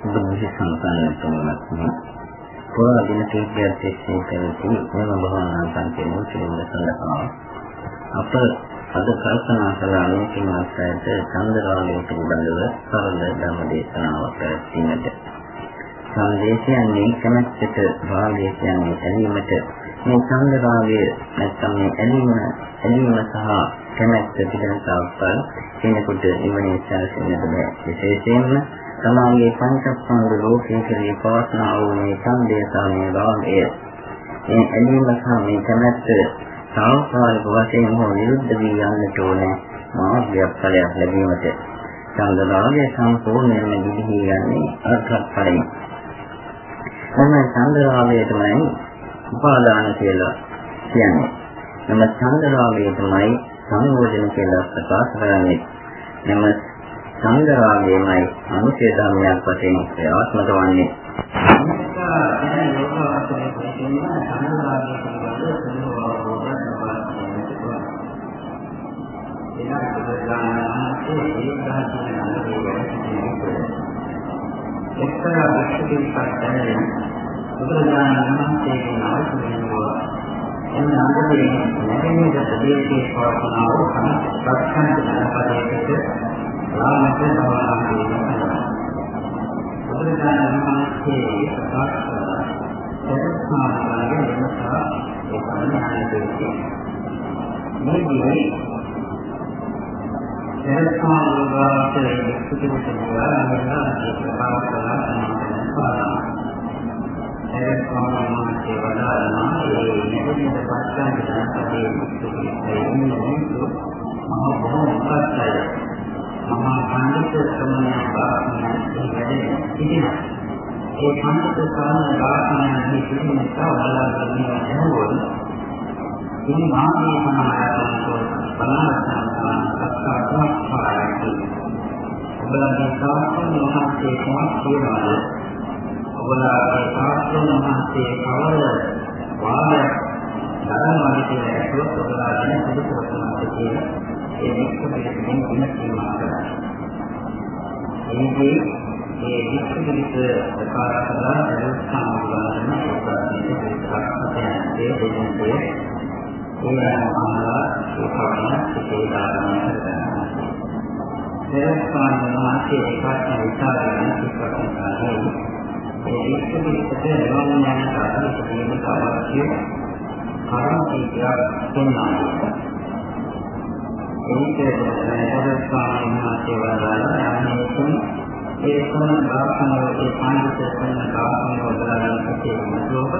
බුද්ධ සම්පන්න තුමත්ම පුරා දින කීපයක් තිස්සේ පැවති මෙම භවනා සංකේතය පිළිබඳ සඳහා අප අද කල්පනා කළා මේ කිමාස්යට චන්දරාගය පිළිබඳව සරල ධර්ම දේශනාවක් පැවැත්වීමට. සංදේශයන්නේ කැමැත්තට භාගය කියන්නේ ඇලීමට මේ චන්දරාගය නැත්නම් මේ ඇලීම ඇලීම සහ කැමැත්ත පිළිබඳ සාකච්ඡා කෙනෙකුට නිවනේ සැලසෙන්නට බෑ. විශේෂයෙන්ම තමාගේ පංචස්කන්ධ ලෝකයේ කෙරෙහි පවස්නා වූ මේ ඡන්දය සහ මේ රාගය මේ ඇලීම සහ මේ කැමැත්ත සාංකාරික වශයෙන් හෝ විරුද්ධ වී යන්නට ඕනේ මාර්ගයක් ඵලයක් ලැබීමට ඡන්දරාගය සම්පූර්ණයෙන්ම දිවි යන්නේ අර්ථත් ඵලයි. මොන ඡන්දරාගය තමයි උපාදාන කියලා කියන්නේ. නම ඡන්දරාගය තමයි සංයෝජන කියලා ප්‍රකාශ කරන්නේ. නම සංගරාගයමයි අනුශේ ධර්මයක් වශයෙන් ක්‍රියාත්මක වන්නේ. එක්තරා විශ්වවිද්‍යාලයක් දැනෙන බුදුරජාණන් වහන්සේගේ නාමයෙන් එන්න අන්දමේ නැගෙනහිර ප්‍රදේශයේ පවතිනා වූ සත්‍යන්ත ජනපදයකට යාමට සමාන වෙනවා. බුදුරජාණන් වහන්සේ ප්‍රකාශ කළා සත්‍යස්මානයේ වෙනසා ඒ කමනායකේ මේ දිවේ සත්‍යස්මානයේ සුදුසුකම් වල ඒ ප්‍රකාශ කළා සමාන ඒ සමානයේ වඩාලා ඒ නිකුත් පස්සෙන් දැනගන්නේ සුදුසුකම් ඒ නිකුත් මහ බොහෝ උපත්ය මහා පඬිත් ශ්‍රමණ බාහමයන් වැඩි සිටිනවා. ඒ පඬිත් ශ්‍රමණ බාහමයන් සිටින නිසා වලල්ලා කියනවා ඉනි මාගේ සමායතනකෝ බලනසන සත්‍යාත්මක පාරයි. ඔබලගේ සාස්ත්‍රණ මහත්යේ කොහොමද කියනවාද? ඔබලගේ සාස්ත්‍රණ මහත්යේ කවර වාදයක් ධර්මවාදී කියලා ඇසුරත් ඔබලා දැන සුදුසුකමක් කියලා ඒ විස්ස පිළිබඳව ගුණ සීමා කරා. එනිදී මේ විස්ස පිළිබඳ ප්‍රකාශ කළා දරුස්සාම වලන උපාදිත විස්තරකයන්ගේ දෙන්නේ ඒවාමහා ඒකවන සිතේ දාන කරගන්නවා. දරුස්සාම මහත්යේ ඒකාත්ම විචාරයන් සිත්පත්තානේ ඒ විස්ස පිළිබඳ නෝනයන් කාර්ය කිරීමට අවශ්‍ය කරුණු කීපයක් දෙන්නා. ඒක සදස්වාමීන් වහන්සේ වදාළා යන්නේකින් ඒ කොන බාහනෝ ඒ පාණිත කරන බාහනෝ වදාළා සිටීම ලෝක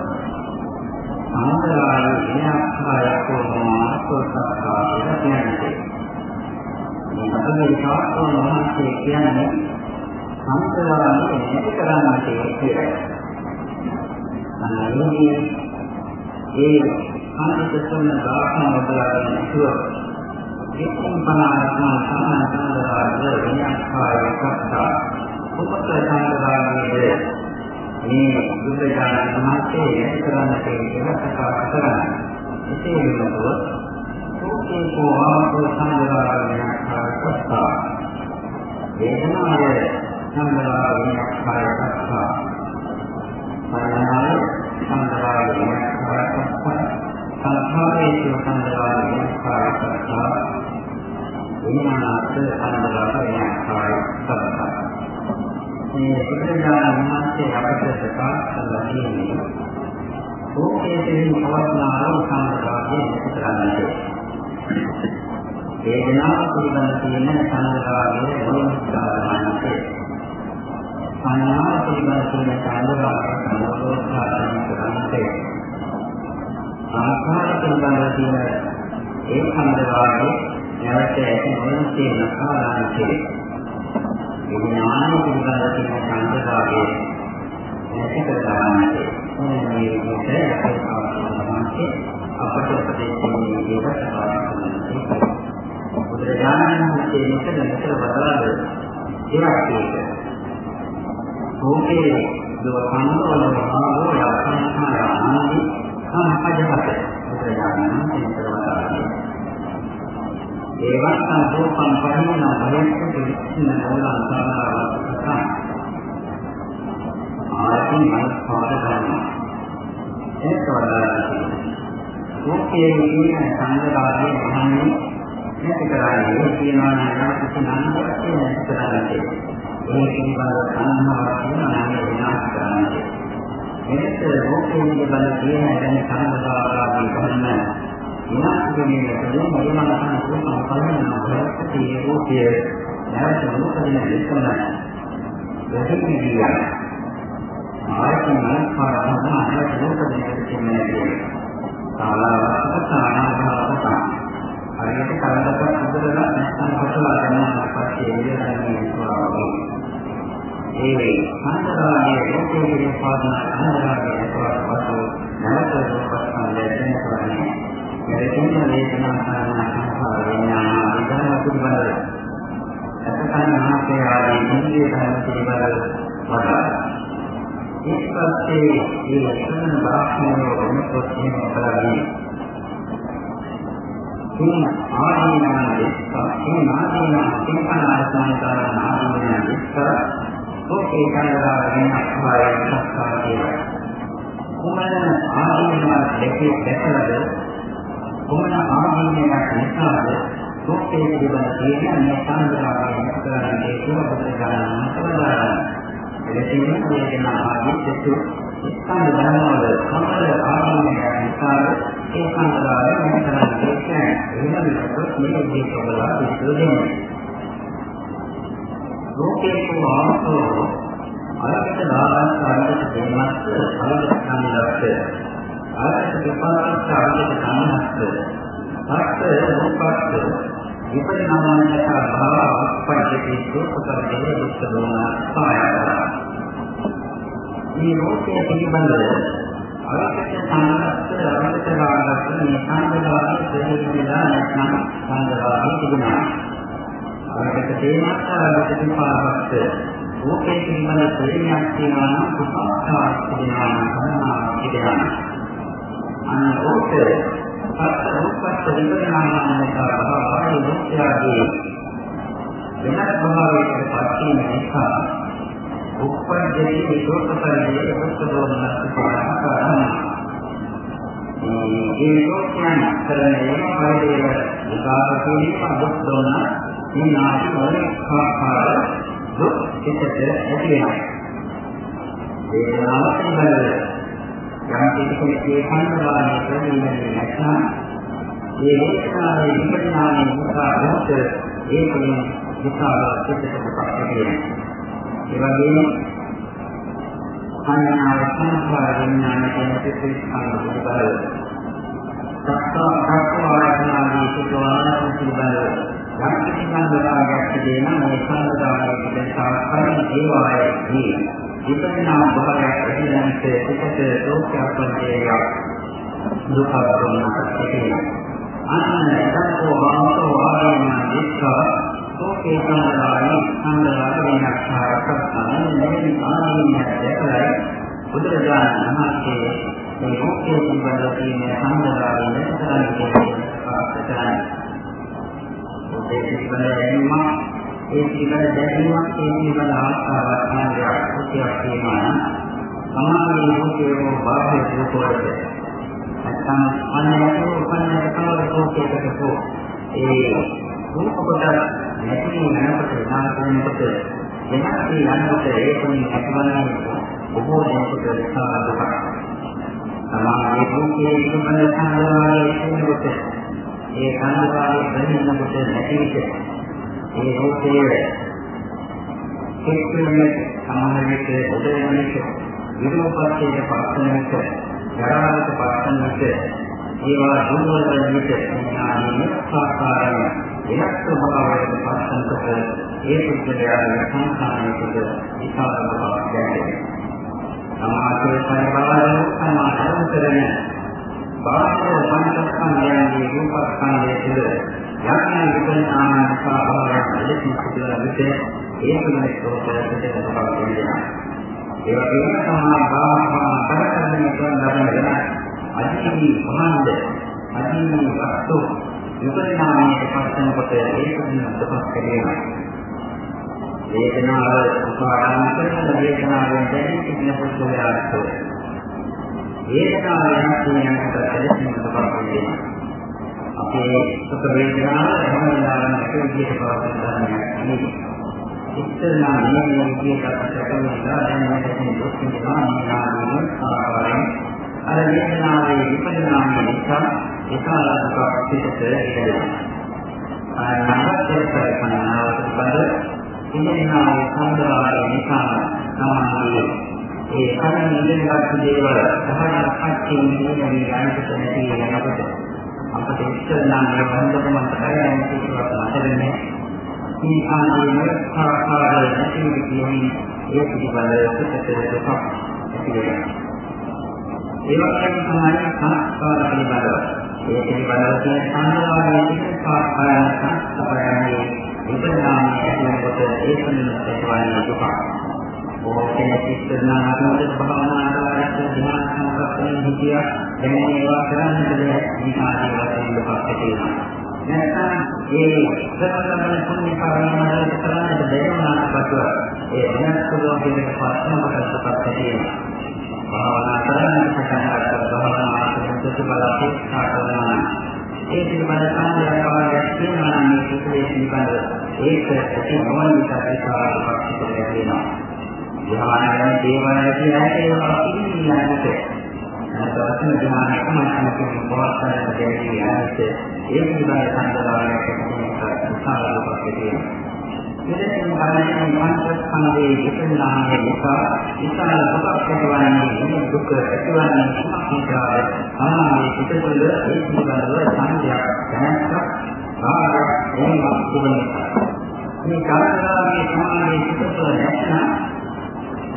සාන්තරාය විනාශායකෝ මාසෝසක්ඛා කියන්නේ මේ අපේ ශාස්ත්‍රඥ මහන්සිය කියන්නේ සාන්තරාය නැති කරන්නට කියලා. අනේදී ඒ පාණිත කරන බාහනෝ වදාළා එක්කම් පනාරත්න සම්මානතරාද විඤ්ඤාණකාරයකට උපත සංගාමයේ මේ බුද්ධ ඥාන සමාජයේ ඇති කරන්නට කියලා ප්‍රකාශ කරනවා. එසේ වෙනකොට සෝකේ කෝවාපෝ සංගාර විඤ්ඤාණකාරකට වේදනාය සංගාර විඤ්ඤාණකාරකට මේ බුදුරජාණන් වහන්සේ අපට ප්‍රකාශ කරලා තියෙන්නේ ඕකේ තෙමින් පවත්නා සංස්කාරයේ විතරන්නේ. වේදනාව පිළිබඳ තියෙන සංස්කාරයේ මොනිස්කාරණයේ සංඥා පිළිබඳ තියෙන සංස්කාරයේ සම්පූර්ණ කරන්නේ. ආකාර පිළිබඳ තියෙන ඒ සංස්කාරයේ නැවත ඇති මොනසේ නකාරාන්තේ විඥාන පිළිබඳ තියෙන සංකල්පයේ නැති කර ගන්නට මේ විදිහට අපේ ආත්මයන්ගේ අපට උපදෙස් දෙන්නේ ඒකට සාකච්ඡා බුදුරජාණන් වහන්සේ මෙතන මෙතන වදාළ දෙයක් ඒක. ඕකේ දව කන්නවල මහාවෝ යක්ඛාන ආනන්දි සම්පජහත බුදුරජාණන් වහන්සේ මෙතන වදාළේ ඒවත් සම්පූර්ණ පරිණාම බලයෙන් පිළිස්සන නෝන අන්තරාවස්ථා ආදී මනස්පාද ගන්නවා. ඒක වඩා රූපයේ කියන සංගතාවේ මහන්නේ නැති කරන්නේ කියනවා නම් කිසි නන්දයක් නැති කරන්නේ. ඒ පිළිබඳව සංහාවක් නෑ විනාශ කරන්නේ. මේක රූපයේ පිළිබඳ කියන දැන සංගතාවාදී කරන විනාශ කිරීමේ තුලින් මනසන සම්පන්න නොවන ඒ රූපයේ නැවත මොකදින විස්තරය. දෙහිමිය ආයතන මනස්කාරයන් අනුව රූපයේ කියන්නේ සාලාවක සානාභාවක හරියට කලකට හදලා නැත්නම් කොටලා ගන්නවා පස්සේ එළියන්නේ ස්වභාවය. ඒ සංස්කාරයේ රූපයේ පාදන අනුරාගයේ ස්වභාවය නැවත රූපස්කන්ධය දැන කරන්නේ. මෙතන වේදනා සංඥා සංස්කාර විඥාන විඥාන පිළිබඳව. අසකන මහත්ය ආදී ඉන්ද්‍රිය ධර්ම පිළිබඳව වදාළා. ඊට පස්සේ මේ වචන බාහිරව වෙනකොට එහෙම කරන්නේ මේ ආදීනන දෙස්ක මේ ආදීන සිංහනාසනතර ආදීන දෙස්ක ඔකේ කනදා වෙන අස්වායන් සත්කාරය කුමන ආදීන දෙකේ දැකලාද කුමන ආදීනයක් නිසාද ඔකේ පිළිබඳ කියන මේ සංග්‍රහය කරන්නේ සුවපත් ගන්න සබදාරණ එලෙසින් වේදනා ආදී සතු ස්කන්ධ ධර්මවල සමල ආදීනය නිසා ඒ සංකල්පය මෙතරම් දෙකයි වෙන විදිහට මේ දෙකවල විශ්ලේෂණය ලෝකේ කුමාරෝ අරකට දාන කාර්යයට දෙන්නත් අලකට සම්බන්ධත් අරකට විපාකත් කාර්යයට සම්බන්ධත් අර්ථ රූපත් විපරිණාමයක භාව පරිච්ඡේදයේ සුපකරණය දුක්ඛ දෝන සායතන. මේ රෝගය පිළිබඳව අවශ්‍ය සානස්ස අවශ්‍ය රාගත් මේ සංගතාවේ දෙවිලා නැත්නම් සංගතාවේ තිබුණා. අවශ්‍ය තේමත් අවශ්‍ය පාරවත් රෝගය පිළිබඳ ප්‍රේමයක් තියෙනවා නම් කුසලතාවක් තිබෙනවා නම් කරුණාවක් තිබෙනවා. අන්න රෝගය සත්‍ය රූපස්ස විපරිණාමයක භාවය මුක්තියදී වෙනස් භාවයකට පත්වීම නිසා උප්පද්දේ විදෝපතරයේ උත්තරෝන්නත් පාරකරණ මේ ලෝකයන් කරන්නේ වෛරය විකාර කිරීම දුක් දොන මේ නාටි වල ආකාර දුක් එකට ඇති වෙනවා වේදනාව පිළිබඳව යම් කෙනෙකුගේ සංවාදයේ ප්‍රතිවිරුද්ධ නැත්නම් ඒ වේදනාවේ විපරිණාමයේ නිසා මොහොත ඒකෙන් විකාර පිටකට පස්සෙන්නේ. ඒ වගේම සංඥාව සංස්කාර විඥාන කියන පිළිස්කාර පිළිබඳව සත්තා සත්වාරණාදී සුඛවාන පිළිබඳව යම් කිසි සංවාදයක් තිබෙනා මේ සංවාදයේ තිබෙන සාකච්ඡා ඒවායේ විපරිණාම භාවයක් ඇතිවෙනට පිටත ලෝකයක් වගේ දුක වුණාට අන්න එතකෝ වාසෝ ආරණ දිස්ස සෝකේ සම්දානි සම්දාන වෙනක් හරකස්සන මෙලි ආදීන දැකලා බුදුරජාණන් වහන්සේ මේ මොක්ඛේ සම්බන්ධ තියෙන සම්දාන වෙනස් කරන්නේ ප්‍රකාශ ඒ පිළිබඳව ඒ පිළිබඳ දැකීමක් ඒ පිළිබඳ ආස්ථාවක් ඥානයක් කුතියක් තියෙනවා නම් සමාධියේ රූපයේ බාහිර රූපවලට නැත්නම් අන්නයෝ උපන්නක කවර රූපයකට හෝ ඒ රූප කොට නැති වෙනකොට විනාශ වෙනකොට වෙනස්ී යනකොට ඒකෙන් ඇතිවන්නේ බොහෝ දෙනෙකුට සාධක සමාධියේ රූපයේ පිළිබඳ සංග්‍රහයේ කියනකොට ඒ සංග්‍රහයේ දැනෙනකොට නැති විට මේ රූපයේ එක්කෙනෙක් සමහර විට උදේවන විට විරෝපස්යේ පස්සන විට ජරාවට පස්සන විට ඒවා දුර්වල වෙන විට ඥානීය සාකාරය එයක් ස්වභාවයට පස්සන කොට ඒ පුද්ගලයාගේ සංඛාරයකට විකාර බවක් දැනෙනවා. සමාජයේ පරිබාලන සමාජයෙන් කරන බාහිර පංචස්කන්ධයන්ගේ රූපස්කන්ධය තුළ යක්ෂණ විපරිණාමයන් සාභාවයක් ලෙසින් සිදුවන විට ඒ පිළිබඳ ප්‍රෝපරයට දෙනවා කියනවා. ඒ වගේම සමා භාවනා කරකරන කරන ලබන අධිමි මහන්ද අධිමි වස්තු විපරිණාමයට පස්සෙන කොට ඒ පිළිබඳ ප්‍රකාශ කරනවා. වේදනාව උපාදාන කරන වේදනාවෙන් දැනෙන සිටින පුද්ගලයාට වේදනාව යන යනකට දැනෙන්නට පුළුවන්. අපේ සුඛ වේදනාව හැම වෙලාවෙම එක විදිහට පවතින නෙමෙයි. අර වේදනාවේ විපරිණාමය නිසා ඒකාලක පිටත ඉඳලා නමස්තර කරපනාවට බඳ ඉන්දියාවේ සම්බාරය නිසා තමයි ඒ කලින් ඉඳන්ගත් දේවල් සහන පච්චේ නියමී යනකොට නැති යනකොට අපට ඉස්සෙල්ලා මේ බඳකම කරගෙන සිටුවක් නැතෙන්නේ මේ ආදී ආකාර නැති කියන්නේ ඒ පිළිබඳව පිටතට දුකක් ඇති වෙනවා ඒ වගේම තමයි සංස්කාර පිළිබඳව ඒ පිළිබඳව තියෙන සංස්කාරයේ තියෙන පාස්කාරයන් සංස්කාරයන්ගේ විපරිණාමය ඇතිවෙනකොට ඒ සම්බන්ධ ප්‍රතිවන්නේ දුක. බොහෝ කෙනෙක් ඉස්සරහා ආරම්භ භාවනා ආකාරයට ධ්‍යාන සම්පත්තනේ හිතිය දැන් ඒවා කරන්නට බැහැ විනාඩි වශයෙන් දුකක් ඇති වෙනවා. නැත්නම් ඒ සතරමන පුණ්‍ය කර්මවල කරන්නට බැරි වුණාට පසුව ඒ වෙනස් කළොත් ඒකට පස්සම කොටසක් ඇති වෙනවා. භාවනා කරන්න පටන් ගන්නකොට භාවනා ප්‍රතිඵල අපේක්ෂා කරනවා ඒ පිළිබඳ සාධාරණයක් තියෙනවා නම් මේ කුසලයේ පිළිබඳ ඒක ඇති නොවන නිසා ඒකාකාරයක් පිළිබඳ වෙනවා. ධ්‍යානයෙන් දේවල් කියලා ඒවා පිළිගන්නට අනවශ්‍ය ධ්‍යානයක මානසික පවත්තන දෙවි යන්නට ඒ පිළිබඳ සාධාරණයක් තියෙනවා සාධාරණයක් තියෙනවා. මෙලෙසින් බලන්නේ පංචස්කන්ධයේ විපරිණාමය නිසා විශාල දුකක් ඇතිවන්නේ මේ දුක ඇතිවන්නේ මොකක් නිසාද? ආයේ පිටතල ඒ පිළිබඳව සංඥාවක් දැනස්සක් ආරක් එන්නක් තිබෙනවා. මේ කාරණාවේ සමානයේ පිටතල නැත්නම්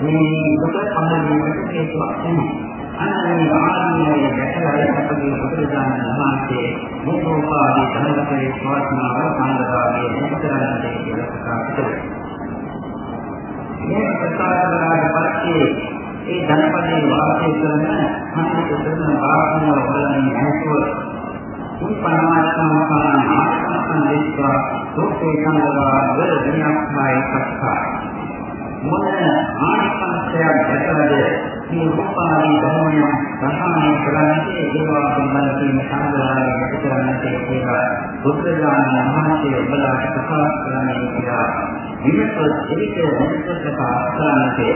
මේ දුක සම්බන්ධයෙන් හේතුවක් නෙමෙයි. අනන්‍ය ආත්මය දැකලා අපගේ බුදුරජාණන් වහන්සේ මොකෝපාදී ධර්මයේ ස්වාත්මාව සංගතාවේ විතරන්නේ කියලා ප්‍රකාශ කළා. මේ ප්‍රකාශ කරාට පස්සේ ඒ ධනපදයේ වාසය කරන මනුෂ්‍ය කරන වාසනාව වලින් නැතුව උපනාසනකාන ආත්මයන් දෙස්වා දුක්ඛේ සංගතා වල විඤ්ඤාණය සත්‍යයි. මොන ආනිසංසයක් දැකලාද මේ උපාදී ධර්මය සාමාන්‍ය කරන්නේ ඒවා පිළිබඳ තියෙන සංග්‍රහය පිටකරන්නේ කියලා බුද්ධජානක මහත්මිය ඔබලාට ප්‍රකාශ කරන්නේ කියලා විමසොත් එවිට වෙනසක් ප්‍රකාශ කරන්නේ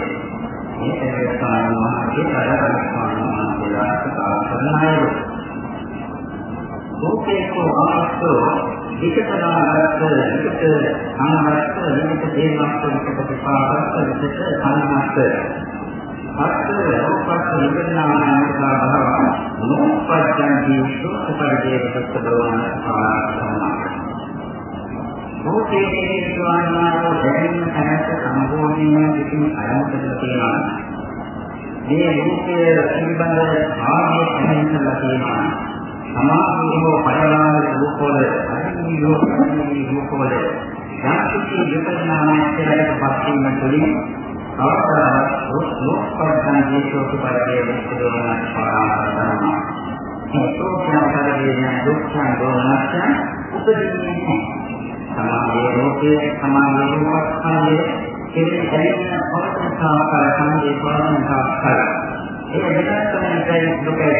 මේ සේවය සාමාන්‍ය මහත්මිය තරහස්වාමී මහත්මයා ප්‍රකාශ කරනයි ඕකේකෝ ආස්තෝ විකතනාගත විකත අනාගත විකත දේවස්තු විකත විපාකස්ත විකත අනාගත අත්ත රූපස්ස විපරිණාමයන්තා භව නෝපජ්ජන්ති සුඛපරිදේවක දෝන ආසනා රූපේ හේතුවන්නාව දැනෙන තැනට සම්පූර්ණයෙන් පිටින් අරමුණට තියෙනවා මේ රූපය පිළිබඳව ආදී දැනෙන්නලා තියෙනවා සමාධිය හෝ පරිණාම රූපවල අනිවිදෝ අනිවිදෝ රූපවල යම් කිසි විපරිණාමයක් කියලා පත් වීම තුළින් අවස්ථාවක් ලෝකපරණ ජීවිතෝක පරිදි විස්තරවන පාරාමරණ මේ සෝඛ්‍යතරයේ දුක්ඛං දෝමනස්ස උපදින්නේ සමාධියේ රූපයේ සමාධියේ රූපස්කන්ධයේ කෙරෙහි දැනෙන අවස්ථාවක සම්දේ පාරමිතාස්කර ඒ වෙනස් කරන දුකයි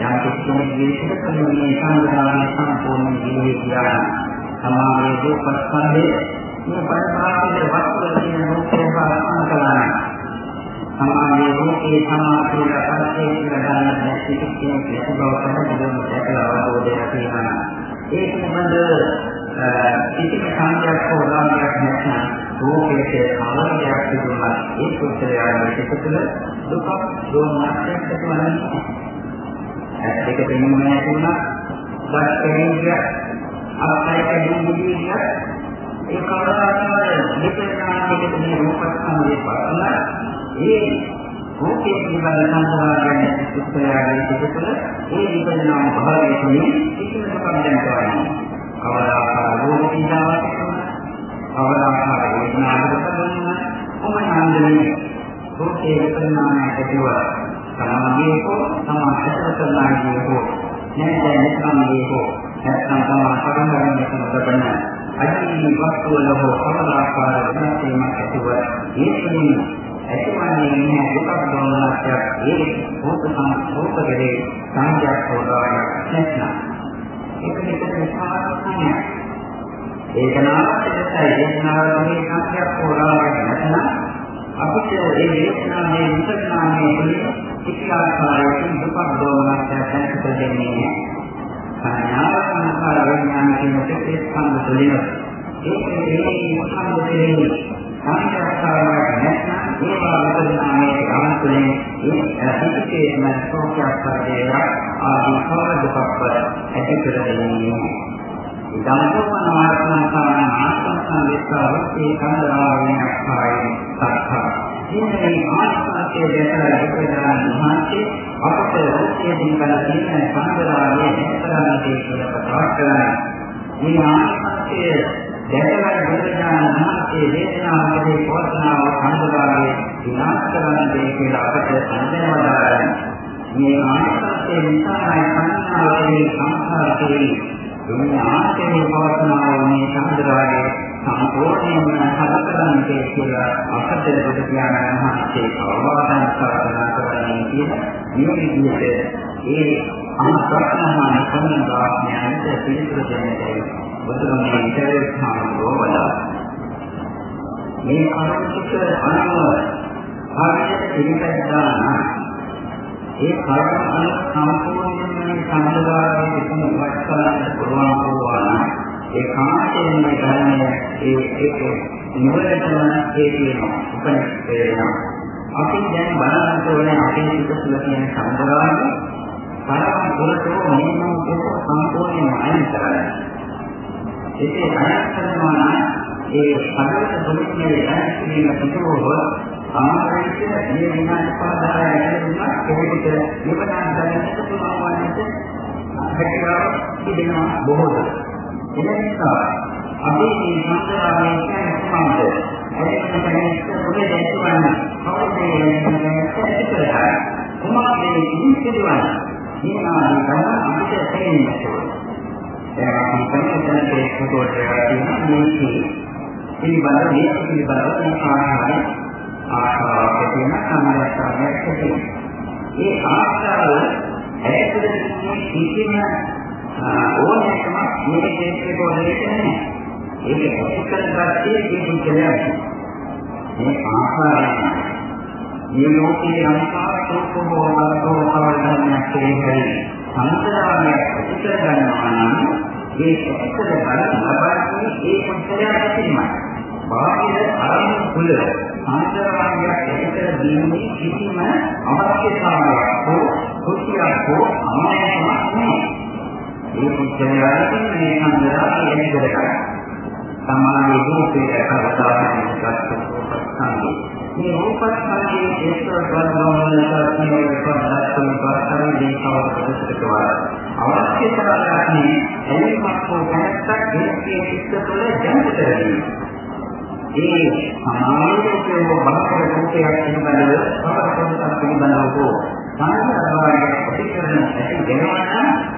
යම් කිසිම ජීවිතයක මේ සංග්‍රහය සම්පූර්ණ ජීවිතය සමාධියේ රූපස්කන්ධයේ මේ පරිපාලනයේ වස්තුව කියන රූපේ පාලන කරනවා. සමාධියේ රූපේ සමාධියට පස්සේ කියලා ගන්න නැති කෙනෙක් නැති බව තමයි දැකලා අවබෝධය තියෙනවා. ඒ පිළිබඳ කිසිම සංකල්ප හොදාගන්නක් නැත්නම් රූපයේ ආලෝකයක් තිබුණා ඒ පුත්‍රයාගේ සිතතුල දුක දෝමනස්යක් ඇතිවන්නේ. ඇත්තට පෙනුම නැති වුණා. බස් කෙනෙක් අපයික දුමුදියක් ඒ කවදාකවත් විපරිණාමයකට මේ රූපස්කන්ධයේ පස්සන ඒ රූපයේ පිළිබඳ සංස්කාරයන් උත්තරයන් පිටුතුල ඒ විපරිණාම භාවයේ තුලින් කිසිම සම්බන්ධයක් නැහැ. කවදාකවත් රූප පීඩාවක් කවදාකවත් වේදනාවක් කරනවා කොමනන්දනේ රූපයේ විපරිණාමයට ඇතිව සමාධියේ හෝ සමාධිය හෝ නැත්නම් නිස්සම්මයේ හෝ නැත්නම් තමයි පරම්පරාවෙන් සම්බන්ධ අදී වස්තුවල හෝ සමනාකාර වෙනස් වීමක් ඇතිව ඒ තුළින් ඇතිවන්නේ ඉන්නේ දුකක් දෝමනස්යක් ඒ රූප සංස්කෘතකේ සංඥා හොදාගෙන නැත්නම් ඒක විතර විශ්වාසය ඒක නාමයෙන් දේශනාවලදී සංඥා හොදාගෙන නැත්නම් අපිට ඒ දේශනාවේ විපස්සනාවේ පිළිවෙල ඉතිහාසයෙන් දුකක් දෝමනස්යක් දැනට දෙන්නේ නැහැ සංඥා සංස්කාර විඥාන කියන දෙකේ ස්කන්ධ තුලින් ඒකේ මේ ස්කන්ධ තුලින් සංස්කාරයක් නැත්නම් ඒවා විපරිණාමයේ ගමන් තුලින් ඒ හිතේම සෝඛයක් පරිදේව ආදී කවදකවත් ඇති කර දෙන්නේ ධම්මෝපන මාර්ගනාසන ආත්ම සංවේස්තාව ඒ කන්දරාවෙන් අක්ඛායි සත්තා ඉන්නේ ආත්මයේ දැකලා ඉපදලා මහන්සිය අපට රූපයෙන් කල තියෙන සංගරාවේ නැතරන්නේ කියලා ප්‍රකාශ කරනවා. මේ ආත්මයේ දැකලා ඉපදලා මහන්සිය වේදනාවකදී පවත්නාව සංගරාවේ විනාශ කරන්නේ කියලා අපට අන්දනවදාරන. මේ ආත්මයේ නිසායි සංඥාවේ සංස්කාරයේ දුන්නේ ආත්මයේ පවත්නාව මේ සංගරාවේ සම්පූර්ණයෙන්ම හදකරන්නේ කියලා අපට බුදු පියාණන් වහන්සේ අවවාදන් කරනවා කරන්නේ කියන මේ විදිහට ඒ අනුප්‍රාණමාන සම්මානයන්ට පිළිතුරු දෙන්නේ බුදුරජාණන් ඉතරේ ස්ථානෝ වඩා මේ කරුණික අනුව ආර්ය පිළිපැද්දා ඒ කර්ම අනුව සම්පූර්ණයෙන්ම සම්පදායේ එකම වස්තනට පුළුවන් වූවා ඒ කාමයෙන් මේ ධර්මය ඒ ඒක නිවැරදිවම ඒ කියනවා උපනිෂේධය අපි දැන් බලන්න ඕනේ අපේ සිත තුළ තියෙන සම්බරාගේ පරම පුරතෝ මෙන්න ඒක සම්පූර්ණයෙන්ම අයින් කරගන්න. ඒකේ අයින් කරනවා නම් ඒ පරම දුක්ඛයේ ඇතිවීම පිටුවව ආරම්භක මේ විනාශ පාදාය ඇතිවෙනවා ඒකට නිවන දැනගන්න පුළුවන් වන්නේ හැකියාව තිබෙනවා බොහෝ දුරට. එනිසා අපි මේ සංස්කාරයෙන් කියන්නේ කොහොමද? ඒක තමයි පොඩි දැක්වන්න. කවුද මේ කරලා කොහොමද මේ ඉතිරිවන්නේ? මේවා ගන්න අපිට තේරෙන්නේ. ඒක අපි කන්නේ පොතෝට තියෙන මේකේ පිළිබඳ මේක පිළිබඳව මේ ආකාරය ආකාරයක් තියෙන සම්මතයක් තියෙනවා. ඒ ආකාරය ඇත්තටම කිසිම ඕනෑකමක් මේ දෙකේ පොදේට නැහැ. ඒක ඇතිකරගත්තේ මේ පුද්ගලයා. මේ ආකාරය මේ ලෝකයේ අනිකාර සෝකෝ වලතෝ කවදාවත් කියන්නේ සංස්කාරයක් ඇතිකර ගන්නවා නම් ඒ ඇත්තට බලන ලබන්නේ ඒ පුද්ගලයා ඇතිමයි. බාහිර අරමුණු තුළ සංස්කාරයක් ඇතිකර දීමේ කිසිම අවශ්‍යතාවයක් හෝ කුසියක් හෝ අමාරුවක් නැහැ. මේ පුද්ගලයාට මේ සංදරා එන්නේ කරගන්න. සමාධි රූපේ කරතාවකින් ගන්න මේ රූපස්කන්ධයේ ඒස්තර බලනවාට මේ පදත්තම පාස්තරේ දේශාව ප්‍රතිස්තකවා අවශ්‍යතාවයන් එලිමත් හෝ කැමැත්තක් ඒකේ චිත්ත තුළ ජනිත කරගන්න. ඒ සමාධියේ බාහිර රූපයක් පිළිබඳව සමහර පිළිබඳව හෝ සංස්කාරය ප්‍රතිකරණ ඇති වෙනවා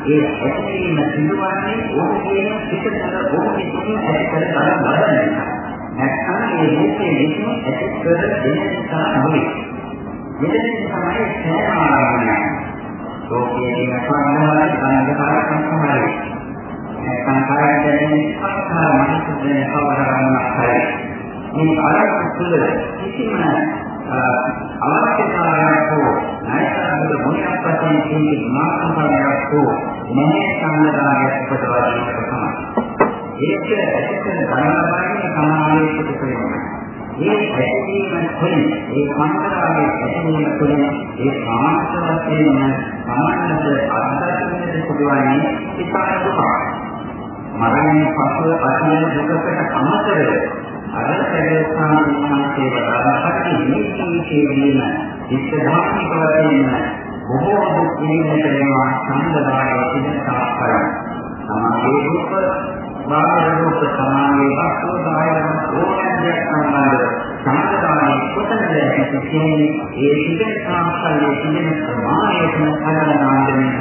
ඒ ඇතිවීම සිදුවන්නේ ඕක කියන පිටතට ඕක කියන ඇති කර බලන්න බලන්න. නැත්නම් මේ රූපයේ විසින් ඇති කර දෙන නිසා නෙවෙයි. මෙතන තමයි සෑම ආරම්භය. ලෝකයේ නකාරය සංගතය සංස්කාරය. සංස්කාරය කියන්නේ සංස්කාර මනසේ කවදාවත් නැහැ. මේ ආරම්භ තුළ කිසිම අවශ්‍යතාවයක් හෝ නැත්නම් මොනක් වශයෙන් කියන්නේ මානසිකයක් හෝ නැහැ සංගතාවයක් උපදවාගෙන තමයි. ඒක ඇත්තටම ගණනපාරේ සමානයේ පිටුපෙනවා. මේ ඇතිවීම තුළින් ඒ සංස්කාරයේ ඇතිවීම තුළින් ඒ සාමාන්‍ය වශයෙන් සමානත අත්දැකීමට පුළුවන් ඉතාල දුක. මරණය පසුව අධ්‍යයන දුකකට අමතරව අර සැලසාමීමේ වඩාපත් නීතියේදීම විස්තරාත්මක වශයෙන් බොහෝ දුක් විඳින්නට වෙනවා සම්බදායේ තිබෙන තාක්කයි. සමාජයේ දුක් බාහිර දුක් සමාජයේ වස්තු බාහිර ඕනෑමයක් සම්බන්ධ සම්බදායේ කොතනද කියන්නේ ඒ තිබෙන තාක්කයේ තිබෙන ප්‍රමාණයටම කලනාන්දමින්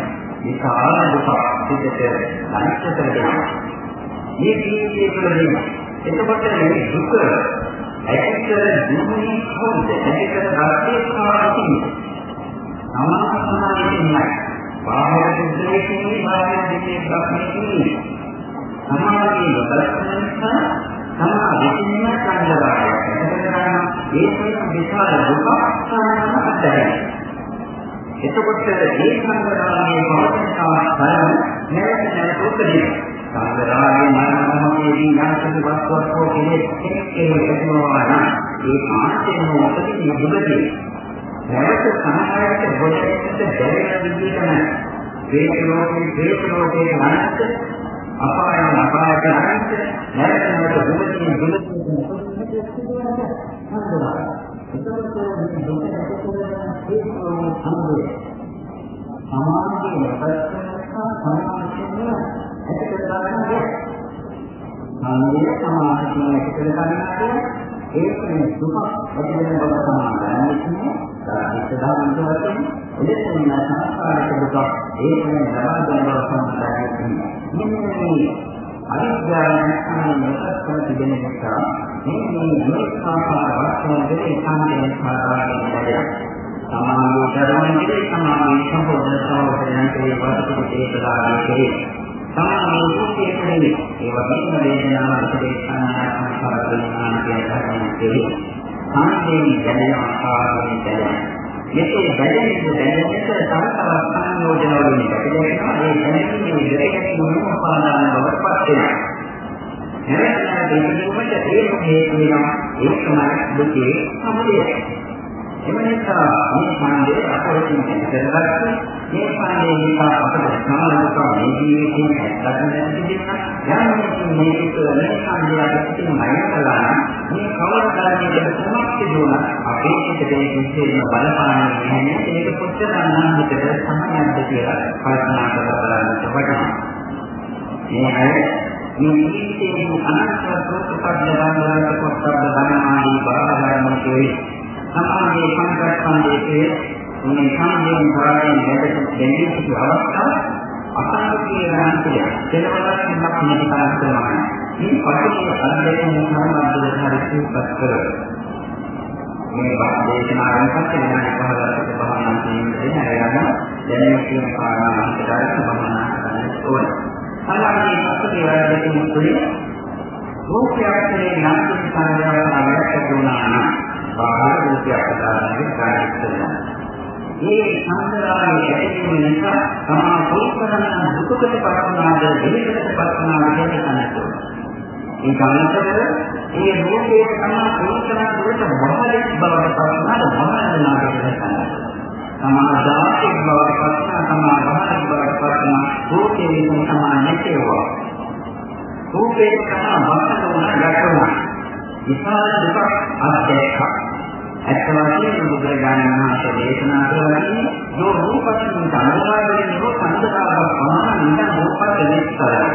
විකාර දුක පිටට අනිත්‍ය කරගෙන මේ ජීවිතයේ තුළදී එතකොට මේ දුක ඇත්තට දුන්නේ කොහොමද? ඒකට ධර්මස්ථානකින් සමාසමාධියයි. බාහිර දෙකේ බාහිර දෙකේ ප්‍රශ්නකින් සමාධිය බලස්තනස්සා සමාධියකින් සංජානනය. ඒකෙන් විශාල දුකක් සාමතයි. එතකොට ඒ සංග්‍රහණය පවතින කාලය නැවත නැවත උපදිනවා. සංග්‍රහයේ මනෝමයේදී යම්කිසි වස්තුවක් හෝ කෙනෙක් කෙනෙක් එනවා නම් ඒ ආශ්‍රයෙන් උපදින දුකදී නැවත සමාජයට ගොඩනැගෙන්න බැරි විදිහටම වේදනෝකේ වේදනෝකේ මනස අපායන අපායට අනන්ත නැවත නැවත දුකකින් දුකකින් සමාධියේ ප්‍රත්‍යක්ෂ සමාධිය ඇතිකර ගන්නවා. සමාධිය සමාධිය ඇතිකර ගන්නවා. ඒකනේ දුක ඇති වෙන බව සමාධිය. ඉස්ස ධර්මන්ත වශයෙන් එලෙසින් සංස්කාරක දුක ඒකෙන් ලබා ගන්න බව සම්පූර්ණයි. මෙන්න මේ අවිද්‍යාවෙන් සම්මතකම තිබෙන නිසා මේ මේ විස්කාර වස්තුන් දෙකේ සම්බන්ධ කාරණාවෙන් ලැබෙනවා. සමාධිය ධර්මයේ සමාධිය සම්පූර්ණ සමවදයන් කෙරේ වස්තු දේශනාවේ කෙරේ සමාධිය දුකේ කෙරේ ඒ වගේම වේදනාව අතරේ සංස්කාර වෙනාන කියන ධර්මයේ කෙරේ සාන්තේ දැනෙන ආකාරයෙන් දැනෙන. මේකේ දැනෙන දැනෙන තව තවත් සංයෝජන වලින් දැකලා ඒ දැනෙන්නේ දෙකකින් මොනම පාදාන බවටපත් වෙනවා. නැත්නම් දෙකකින්මද ඒ මේ වෙනවා ඒක තමයි දුකේ සමුදය. එම නිසා මේ ඡන්දේ අපරිචිත කරගන්න මේ ඡන්දේ නිසා අපට සාමලක මේ ජීවිතේ ඇත්තටම නැතිවෙන්න යම් මේක මේ ඡන්දයට පිටින් මයින් කළා මේ කවර කාරණයකට තුනක් තිබුණා අපේ හිතේ විශේෂ බලපාන නැහැ මේක කොච්චර අනාගතද සම්මතද කියලා කල්පනා කරලා බලන්න වටිනවා මේ අය මේ ජීවිතයේ අනන්ත ප්‍රතිපද ධර්මවල කොටස් ධර්මාදී බාහිරම කෙරේ සමාධියේ සංකල්පන්දේ මේ සම්මයෙන් කරගෙන වැඩට දෙන්නේ සිදු අවස්ථාව අසංකීය ගාන්තිය දෙලවලක් නමක් නැති කරක් කරනවා මේ පටිච්ච අධ්‍යයන සම්බන්ධව හරියට කර මේ වාදේශනාවෙන් පස්සේ විනාඩි 15කට භාවනා කිරීමේ හැරයම දැනෙන කියන කාරණා හිතට භාවනා කරන්න ඕනේ. සමාධියේ පස්සේ වැඩි තුනේ රූපයක්නේ නාමයෙන් සංඥාවක් අවශ්‍ය වුණා නම් බාහිර රූපයක් අදාළව කාර්යයක් කරනවා. මේ සංස්කාරයේ ඇතිවීම නිසා තමා පොත්තරන දුකකට පත්වනාද දෙවිකට පත්වනාද කියන කනතෝ. ඒ කනතර මේ රූපයේ තමා පොත්තරන දුකට බාහිර බවට පත්වනාද මහානනාද කියන කනතෝ. තමා දාසික බවට පත්වනා තමා බාහිර බවට පත්වනා රූපයේ විසින් තමා නැතේවා. රූපේ තමා බාහිර වුණා විශාල දුකක් අත්දැක්කා. ඇත්ත වශයෙන්ම බුදුරජාණන් වහන්සේ දේශනා කරන්නේ යෝ රූපස්මින් සම්මාදයෙන් යෝ සංදකාවක් පමණ නිකන් රූපත් දෙන්නතරයි.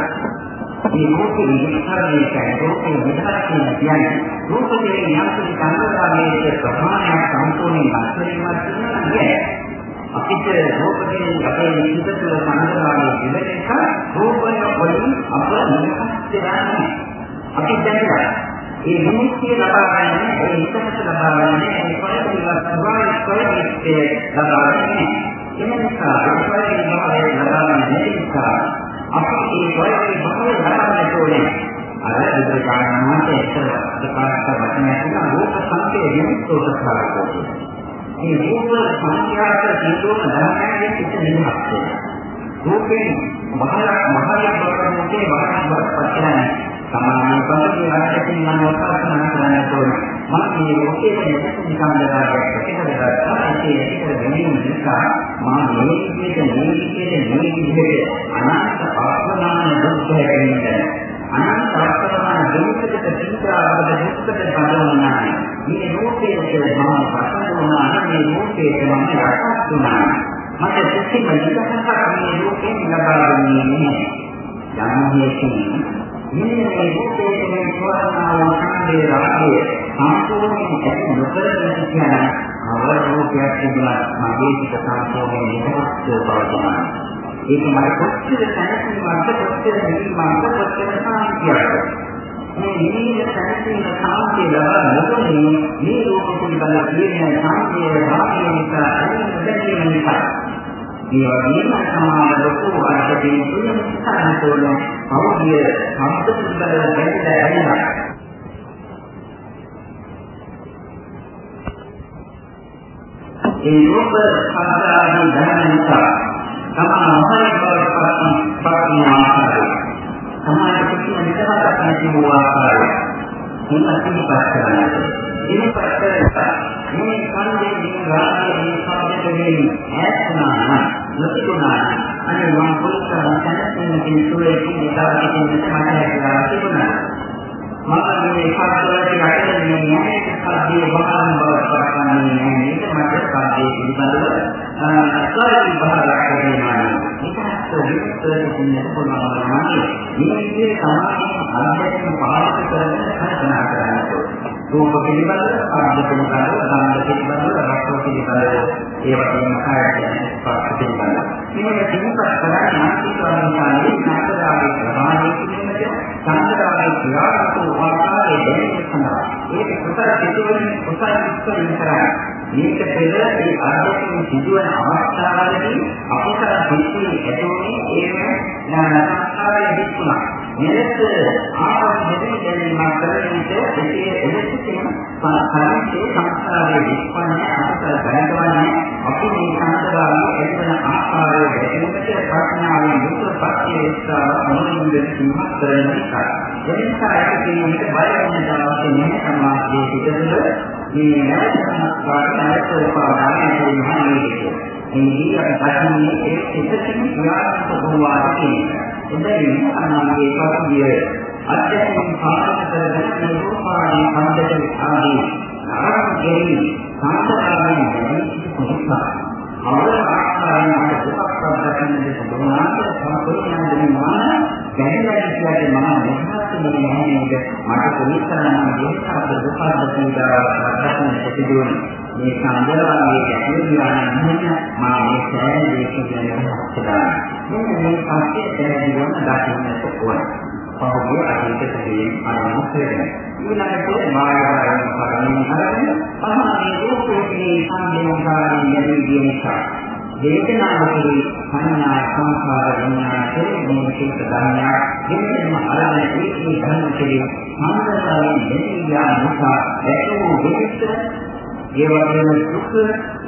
මේ රූපේ විස්තරණය කරන රූපේ විස්තරණය කියන්නේ රූපයේ යම් කිසි සංදකාවේ ප්‍රමාණයක් සම්පූර්ණයෙන් අත්දැකීමක් තියෙනවා අපිට රූපයෙන් අපේ හිත තුළ සංදකාවේ තිබෙන නිසා රූපය වලින් අප නිකන් දෙන්නේ. අපි දැක්කා ඒ නිමිති ලබා ගන්න ඒ එකකට ලබා ගන්න ඒ පරිපූර්ණ ස්වභාවය ස්වභාවයේ ලබා ගන්න. එම නිසා ඒ පරිපූර්ණ ලබා ගන්න නිසා අපි ඒ පරිපූර්ණ ලබා ගන්න ඕනේ. අර බුදු කාරණාවට එක්ක වචනයක් තියෙනවා රූප සංකේ විමුක්තෝසකාරකෝ. මේ රූප සංඛ්‍යාත සියලුම ධර්මයන්ගේ පිට නිමක් වෙනවා. රූපේ මහා මහා බවට මොකේ මහා බවට පත් නැහැ. සමාන පදේ අර්ථයෙන් මම වර්තනා කරන්න ඕනේ. මම මේ ලෝකයේ නිකම් දරාගත්ත පිටදරා තමයි ඒක ගැනීම නිසා මම මේ විදිහට මේ විදිහට මේ විදිහට අනන්ත ආත්මනාන දුක්ඛයෙන් අනන්ත ආත්මනාන දුක්ඛයට තීත්‍රාවද දුක්ඛයට බඳවනවා. මේ ලෝකයේ මම පසුවුණා මේ ලෝකයේ මම රැකත් වුණා. මට කිසිම නිදහසක් මේ ලෝකයෙන් ලබා දෙන්නේ නැහැ. යම් හේතුකින් මෙන්න මේ රූපයේ ස්වභාවය සම්දේ රාගය සම්පූර්ණයෙන් ඇති නොකර කියන අවරෝපයක් තිබුණා මගේ පිට සම්පූර්ණයෙන් නිදහස් පවතිනවා. ඒක මට කොච්චර දැනීමක්ද කොච්චර නිවීමක්ද කොච්චර සාන්තියක්ද මේ නිවීම සැනසීම සාන්තිය ලබා නොගන්නේ මේ රූප පිළිබඳ කියන සාන්තිය රාගය නිසා ඇතිවෙන නිසා ඒ වගේම සමාන ලොකු අර්ථයෙන් තුන සානතෝල පෞද්ගල සම්පත පිළිබඳව දැකලා ඇවිල්ලා ඒ රූප සංස්කාරී ධර්ම නිසා තමා මොහොතේ බවට පත් වන ආකාරය. සමාජ කිසිම නිදහසක් නැති වූ ආකාරය. මේ අතිපත් කරන්නේ. ඉනිපත් කරලා මේ කන්දේ මේ රාගයේ මේ සාධකයෙන් ඈත්නා නොතිබුණා. අනේ මම පොලිසාර දැනගෙන තියෙන සුවේ කියන දායකයන් මට හැදලා තිබුණා. මම මේ කාර්යවලට යටතේ නැහැ සාධ්‍ය වහන බව කරන්නේ නැහැ. මේක මට සාධ්‍ය පිළිබඳව සාධි බහරක් දෙනවා. ඒකත් විස්තර දෙන්න පුළුවන් වුණා. මේ විදිහේ සමාජයේ අධ්‍යයන පාලක කරගෙන කල්පනා කරන්න ඕනේ. රූප පිළිබඳව, ආර්ය පිළිබඳව, සාන්ද පිළිබඳව, රස පිළිබඳව, ඒ වගේම කාය ස්පර්ශ පිළිබඳව. මේ දෙකක් කරන්නේ මානසිකවන්තාවේ නාටකාවේ ප්‍රමාණය පිළිබඳව, සංස්කාරයේ ක්‍රියාත්මක ආකාරයේ දැනීම සඳහා. ඒක කුසල සිදුවෙන කුසල විස්තරින් කරන්නේ. මේක පෙර ඒ ආර්යයෙන් සිදුවන අවස්ථාවලදී අපසර පිළිතුරු ඇතුළේ ඒම සංස්කාරයේ විස්තුනා. මෙලෙස ආපස් මෙතන දැනීමක් කරන විට එසේ එලෙස කියන පරිසේ සංස්කාරයේ විස්පන්න අසල බැලඳවන්නේ අපි මේ සංස්කාරයේ ඇතිවන ආකාරය දැකීමට ප්‍රඥාවෙන් යුක්ත පත්‍යේස්ථාව මොනින්ද සිහිපත් කරන නිසා එනිසා ඒක කියන්නේ බය වෙන දවසේ නේ සමාජයේ පිටතට මේ නැවත සංස්කාර නැවත උපාදානය වෙනවා මේ අපි දකින්නේ ඒ සිතකින් ක්‍රියාත්මක වූවා කියන්නේ එබැවින් අනාගේ පසුගිය අධ්‍යයන පාලක කරගෙන මේ රූපාදී කන්දක ආදී නාම ගෙරි සාන්තකාරයෙන් දැනී කොහොමද අවල ආකාරයෙන් දුක්ඛ ප්‍රදර්ශනයේ සම්බුණාට සම්පූර්ණ දෙන්නා දැනලා කියන්නේ මම මෙහාට මේ නේද මට කොහොමද මේ දුක්ඛ ප්‍රදර්ශනය ප්‍රදර්ශනය සිදුවන්නේ මේ සංදර්භයේ ගැටලුවාන මා මේ සෑම දෙයකින් කියනවා. මෙන්න මේ පස්සේ දැනගන්න දකින්නට ඕන. පහුගිය අතීතයේ ආරම්භ කරගෙන. ඊළඟට මායාවෙන් පරිණාමය කරගෙන පහනේ රූපෝපේ සංදේශාරී යදී නිසා වේදනාවේ සංඥා සංස්කාර විඥාන කෙරෙහි මේක ධර්මයක් දෙන්නම අරගෙන ඒ ධර්ම කෙරෙහි සංස්කාරයෙන් දෙවියා නිසා ඇතුළු විචිත්‍ර ඒ වගේම දුක්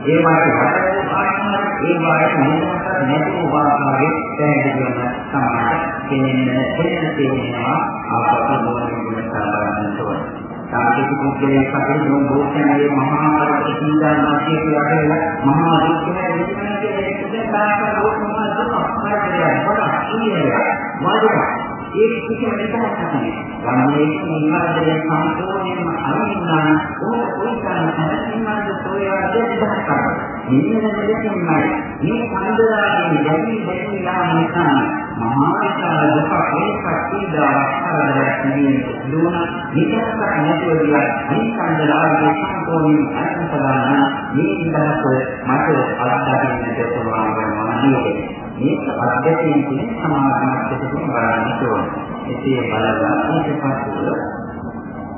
ඒ වාගේ හතරේ ආත්මය ඒ වාගේ මොනවාට නැතුව වාගේ පැහැදිලි වෙන සමාන දෙන්නේ දෙන්න තියෙනවා ආපස්සට මොනවද සාධාරණ තෝරන. සාහිත්‍ය පුද්ගලයන් පස්සේ දුන් භෝෂණයේ මහා කරට සීදානාදී කියලා කියලා මහා දුක්ඛය විඳින කෙනෙක් දැන් තාම ලෝකමහා දුක අපහාරය වඩා ඉන්නේ වාදක ඒ කිසිම නිකමක් නැහැ. වන්නේ නිමාදයේ සම්පූර්ණයෙන්ම අරින්නා ඕන කොයිතරම් හදන්නද සෝයා දෙයක් කරනවා. මෙන්න දෙයකින්මයි මේ සම්දරාගේ දැවි දැවිලා නිසා මහා විශාල දුක ඒකක් පීඩාවක් කරදරයක් නෙවෙයි දුන නිකම්ක නැතුව ගියා මේ සම්දරාගේ සම්පූර්ණයෙන් අත්පදාන මේ ඉඳලා මට අත්දැකීමට පුළුවන් වෙනවා නේද? මේක අධ්‍යයනයෙන් කියන සමාධියක් දෙකකින් බලන්න ඕනේ. එසේ බලලා ඊට පස්සේ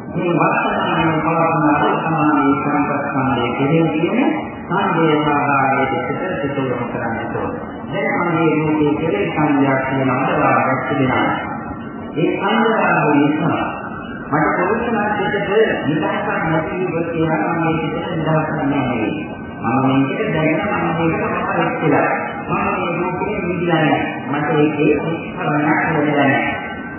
මේ වර්තමාන පවත්නා සමාධි සංකප්පන්නේ කෙරෙහි කියන සංදේශාකාරයේ දෙකට සිතුවම කරන්න ඕනේ. දැන් මේ රූපයේ කෙරෙහි සංඥා කියන අදවාවක් තිබෙනවා. ඒ සංඥාව නිසා මට පොරොත්තුනා දෙකට නිදහසක් නැති වූ කියලා මම මේකට නිදහසක් නැහැ. මම මේකට දැනගෙන මම මේකට මොකක්ද කියලා. මම මේ රූපේ නිදිලා නැහැ. මට ඒකේ කරණයක් ලැබෙලා නැහැ.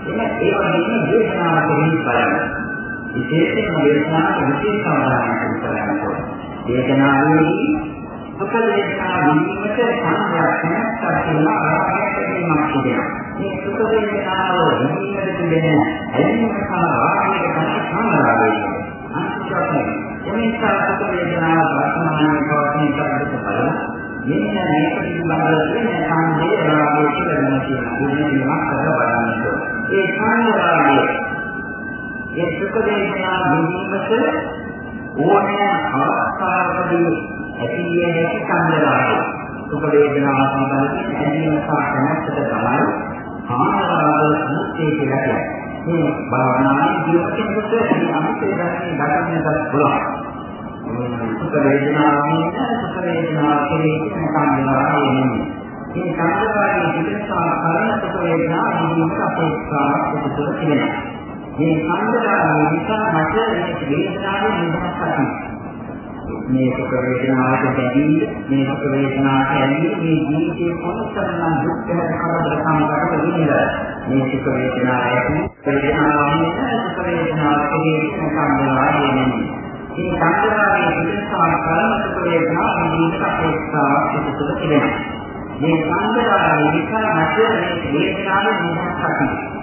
එන්න ඒ වගේම දේශනාව කෙරෙහි බලන්න. විශේෂයෙන්ම දේශනාව විශේෂ සමාදානයක් කරන්න ඕනේ. දේශනාවේදී සුඛ වේදනා විඳින්නට සංඥාවක් නැත්නම් කියලා ආරම්භයක් තිබෙනවා. මේ සුඛ වේදනාව විඳින්නට තිබෙන ඇලීම සහ රාගයේ තමයි සංරාගය. අන්තිමට එනිසා සුඛ වේදනාව වර්තමානයේ පවතින කරකට බලලා මෙන්න මේක පිළිබඳව වෙන සංදේ රාගයේ කියලා කියන බුදුදහමක් කරලා බලන්න ඒ සංරාගය ඒ සුඛ වේදනා නිදීමට ඕනෑ අවස්ථාවකදී ඇතිවිය හැකි සංරාගය සුඛ වේදනා පිළිබඳව ඇදීම සහ කැමැත්තට තමයි ආනාරාග මුක්තිය කියලා කියන්නේ මේ භාවනාවේ ජීවිතයකට මේ අමිතේ දැක්කේ දකින්නට පුළුවන් සුඛ වේදනාවෙන් සුඛ වේදනාව කෙරෙහි සංකම්පනාවේ නෙමෙයි. මේ සංකල්පයේ පිටසා කරන සුඛ වේදනාව නිදිමත අපේක්ෂාවක් පිටතට තියෙනවා. මේ සංකල්පය නිසා මට මේ වේදනාවේ නිදහසක් මේ සුඛ වේදනාවට බැඳී මේ සුඛ වේදනාවට ඇලී මේ ජීවිතේ කොතරම් දුක් වෙනද කරදර සම්බන්ධව විඳිනවා. මේ සුඛ වේදනාව ඇති වේදනාව සුඛ වේදනාවට සම්බන්ධවා දෙන්නේ මේ සංකල්පයේ විදර්ශනා කරන සුඛ වේදනාව ජීවිත අපේක්ෂාවක් පිටුපත තිබෙනවා. මේ සංකල්පයේ විකල් නැති මේ වේදනාවේ නිහඬ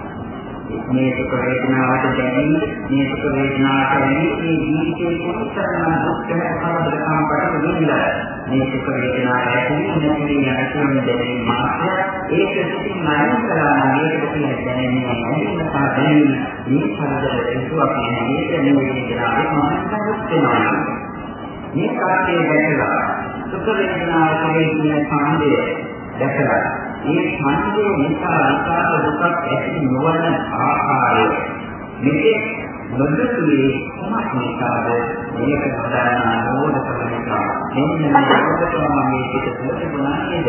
මේ සුඛ වේදනාවට දැනීම මේ සුඛ වේදනාවට ඇලී මේ ජීවිතේ කොතරම් දුක් වෙනකම් කරදරකම් පිළිගන්න මේ සුඛ වේදනාවට ඇලී නැති යන දැනීම මාත්‍ය ඒක සිතින් නයන කරලා මේකට තියෙන දැනීම නැතිව දැනීම මේ කරදර දෙතුවක් මේක නෙවෙයි කියලා මනසට වෙනවා මේ කාර්යය දැකලා සුඛ වේදනාවට කියන සාන්දය දැකලා මේ ඡන්දේ නිසා විකාර දුකක් ඇති නොවන ආකාරය. මෙතෙක් නොදතුවේ කොහොමද නිසාද මේක ප්‍රධාන නෝඩ කරනවා මෙන්න මේ නෝඩකම මේ පිට තිබුණා නේද?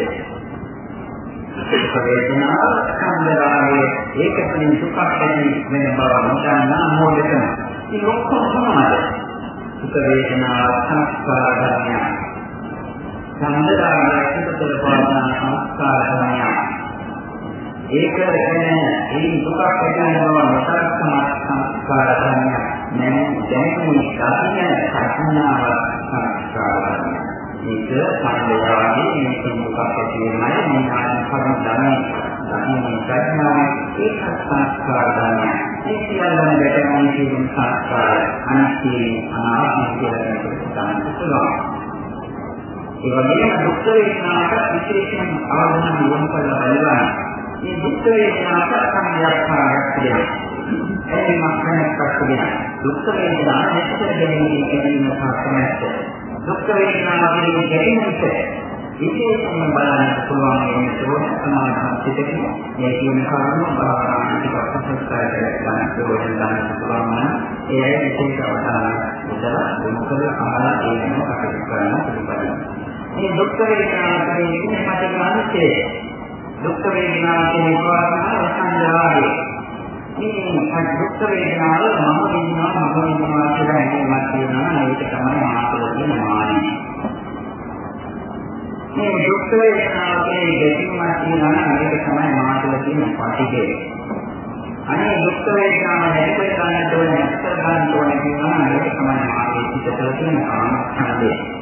වේදනාව සංදරාවේ ඒකකින් දුකක් ඇති වෙන බව නොදන්නා නෝඩකම ඉතින් ඔක්කොම කොහොමද? සුඛ වේදනාව සංස්කාර ධර්මයක් සංදරාගය පිටතට පවත්නා සංස්කාර ධර්මයක්. ඒක කියන්නේ ඒ දුකක් ඇතිවන බව නොතරකම සංස්කාර ධර්මයක්. නැන් දැනුනේ දකින්න ප්‍රඥාව සංස්කාර ධර්මයක්. මේක සංදරාගේ මේක දුකක් ඇතිවෙනයි මේ ආයතන කර්ම ධර්මයි. දකින්නේ ප්‍රඥාව ඒක සංස්කාර ධර්මයක්. ඒ සියල්ලම ගැටෙන කියන සංස්කාර අනිත්‍ය අනාත්ම කියලා කියන්න පුළුවන්. ඒ වගේම දුක් වේදනාවට විශේෂයෙන් ආවරණ යොමු කරලා බලනවා. මේ දුක් වේදනාවට සංයක්කාරයක් තිබෙනවා. ඒ මක්කනක් තිබෙනවා. දුක් වේදනාව මෙච්චර ගැනීම ගැනීම සාකච්ඡාත්. දුක් වේදනාව කියන ගැටීමත් විශේෂයෙන්ම බලන්න පුළුවන් වෙන තෝරන සමාධියක් මේ කියන කාරණා බාහිර ටිකක් පස්සට ගන්න ඕන ගන්න පුළුවන් නම් ඒ අය විශේෂ අවධානයක් උදලා යොමු කරලා අහලා ඒකම කටයුතු කරන්න පිළිපදිනවා. මේ දුක් වේදනාව කියන්නේ පටිඝානිතය. දුක් වේදනාව කියන්නේ කොහොමද සංජානනය. මේ දුක් වේදනාව මම විඳිනවා මම විඳිනවා කියලා හැඟීමක් තියෙනවා ඒක තමයි මාතෘකාවේ මානෙ. මේ දුක් වේදනාව කියන්නේ දෙකීමක් තියෙනවා ඒක තමයි මාතෘකාවේ පටිඝය. අනේ දුක් වේදනාව නැති කරගන්න ඕනේ නැත්තර ගන්න ඕනේ කියනවා ඒක තමයි මාගේ පිටතට තියෙන කාමස්කන්ධය.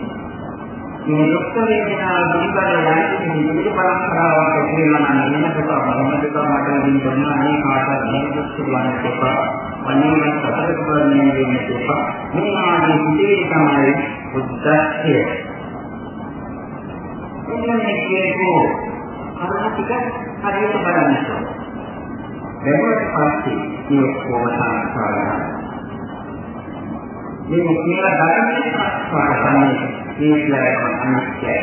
මේ දුක් වේදනා පිළිබඳ යන්නේ විවිධ පරම්පරාවක් ඇතිවෙනවා නම් එනකොට මොනවද තමයි දෙන්න අනේ කාටවත් මේ දුක් පිළිබඳ දෙපා අනේ සතර කරන්නේ වෙන්නේ දෙපා මේ ආදී පිටේ තමයි බුද්ධත්වය. එන්නේ කියේකෝ අරහතික හරියට බලන්න. බැලුවට පස්සේ මේ කොහොමද සංස්කාරය මේ කියලා ධර්මයේ සංස්කාර තමයි මේ කියලා අනිත්‍යයි.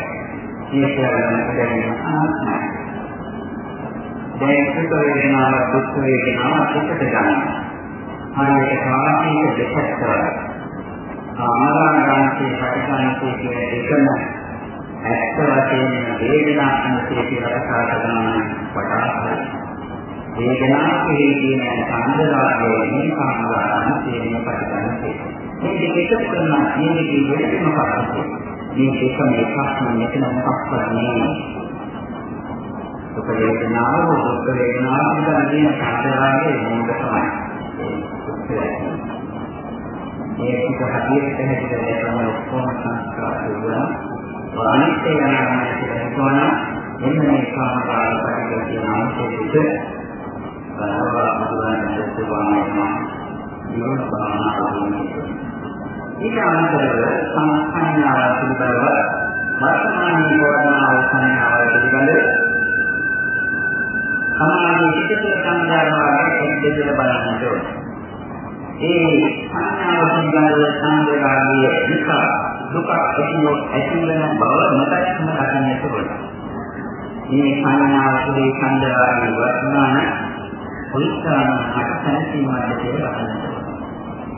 මේ කියලා දැනෙන ආත්මයි. දැන් සුඛ වේදනාව දුක් වේදනාව එකට ගන්නවා. හරියට කාමයේ දෙකක් කරලා. ආනාපානසති පරිසංසති කියන එකම ඇත්ත වශයෙන්ම වේදනා අනුසය කියලා කතා කරනවා වඩා වේදනාව කියන සංදරාගයේ මේ කාමදාන තේරෙන පරිසංසති. මේ දෙක එකතු කරනවා මේ දෙකේ වෙනසම කරන්නේ. මේ එකම එකක් මෙතන මොකක්වත් නෙවෙයි. දුක වේදනාව දුක් වේදනාව කියන කාර්යයේ මොකද තමයි. මේ පිට හදියට හැදෙන්න තමයි ඔක්කොම සංස්කාර වුණා. අනිත් එක නම් කියනවා මෙන්න මේ කාමකාර පරිදි කියන අංශෙට බලවා අදුරන්නේ දෙස්වාමීන් වහන්සේ යොමු කරනවා ඊට අමතරව සංඥාව පිළිබඳව වර්තමානයේ වර්ණාව සංඥාව පිළිබඳව සමාධි පිටකේ සංඥාවගේ දෙදෙල බලන්නට ඕනේ. ඒ සංඥාව පිළිබඳව සංදේශාගිය නිසා දුක ඇතිවෙන ඇතිවෙන බව මතකම දකින්නට ඕනේ. මේ සංඥාව තුළින් සංදේශාගිය වර්තමාන පොලිස්ාන අටසැනසීමකට කියලා බලන්න ඒ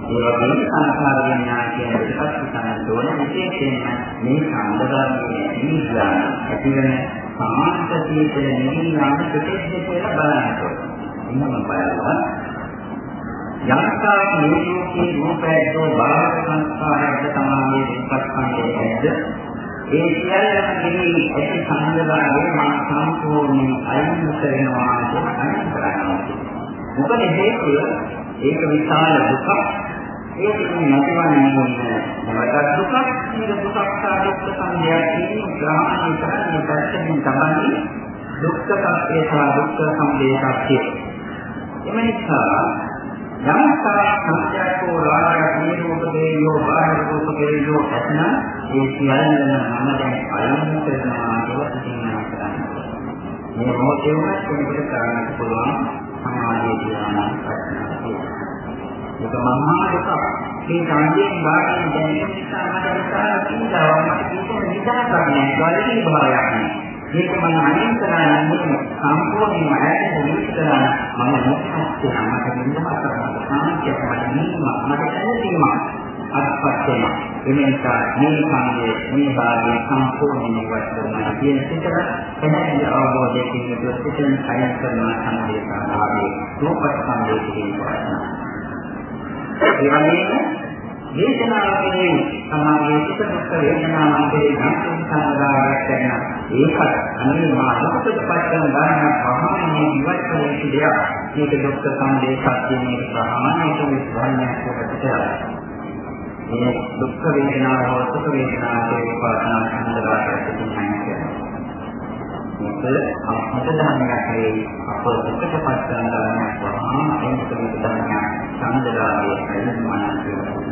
වගේම සංස්කාර විඥාන කියන දෙකක් හිතන්න ඕන විශේෂයෙන්ම මේ සම්බදාමයේ නිවිලා ඇතිවන සමාන්ත සීතල නිවිලාන ප්‍රතිශේ කියලා බලන්න ඕන. ඉන්නම බලනවා. යන්තා නිවිලෝකේ රූපයෝ බාහිර සංස්කාරයක තමයි විපස්සනාවේ ඒ සියල්ලම කෙරෙහි ඇති සංදරාගේ මා සම්පූර්ණයෙන් අයින් කරනවා අයින් කරනවා. මොකද හේතුව ඒක විශාල දුකක්. ඒක නැතිවන්නේ නැවත දුකක්. මේ දුකක් සාධක සංදයක් තියෙන ග්‍රහණය කරන්නේ පැත්තකින් තමයි දුක්ඛ සත්‍ය සහ දුක්ඛ සම්දේශය. එම නිසා යම්සා සංඛ්‍යාකෝ රාගය නිරූපකේ යෝ බාහිර රූපකේ යෝ අත්න ඒ සියල්ලම මම දැන් අයින් කරනවා කියලා කියනවා කරන්නේ. මේ මොහොතේ වුණත් කෙනෙකුට කරන්න පුළුවන් සමාධිය කියලා ප්‍රශ්නයක්. ඒක මහා දුක. මේ සංජීවන බාහිර දැනෙන නිසා මට විකාර තියෙනවා මට කිසිම නිදාසක් නැහැ. ගලී භාවයක් නැහැ. මේක මම අයින් කරලා යන්නේ සම්පූර්ණයෙන්ම ඈතට විස්තරන මම මොකක්ද මට නිදහස සාන්තියක් මට නීම මට දැනීම අත්පත් වෙනවා එමෙන්සා මේ සංගේ මේ භාගයේ සම්පූර්ණයෙන් ඉවත් කරනවා කියන සිතර එනදී අවබෝධයෙන් යුතුව සිතෙන් අයින් කරන සංදේශාභාවයේ රූපත් සංදේශයෙන් වඩනවා ඒ වගේම වේදනාවේ සමාගයේ සිත දුක් වේදනාවන් කෙරෙහි නම් සංගාරයක් කරන ඒකත් අනිත් මානසික පස්සෙන් ගන්න ප්‍රහාණය ඉවත් කළ යුතු දෙයක්. මේක දුක් සංදේශයක් මේ ප්‍රහාණයට විශ්වාසයක් කොටට මේ දුක් වේදනාව හෝ සුඛ වේදනාව කෙරෙහි පාසනා සංගාරයක් තියෙනවා. මේක අපට දැනගන්නේ අප දුකට පස්සෙන් ගන්න ප්‍රහාණය ඒක විදිහට සංගාරයේ අයින්මනා කියනවා.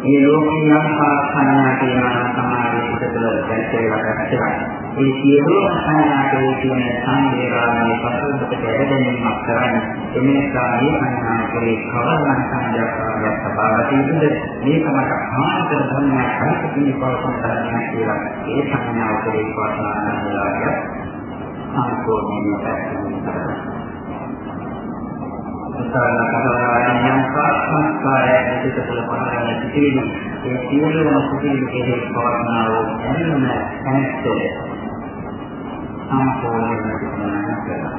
මේ ලෝකේ යම් සංඥා තියෙනවා සමාධි පිටතල දැක්කේවා දැක්කේවා. ඒ සියලුම සංඥාකේ තියෙන සංවේගාමී පසුබිමට දැනෙන්නක් කරන්නේ. එමෙන්සා මේ සංඥා කෙරේ කවරනම් සංඥාවක් සබාවතියිද මේක මට ආන්තර ධර්මයක් අනිත්‍ය පවසන ධර්මයක් කියලා. ඒ සංඥාව කෙරේ පවසන ධර්මයක් සම්පූර්ණයෙන්ම පැහැදිලි උත්සාහ කරන යම් සංස්කාරයක් පිට තුළ පහළ සිටින ඒ සියලුම සිටින කෙරෙහි පවර්ණා වූ එන්නම හැස්තේ සම්පූර්ණයෙන්ම කරනවා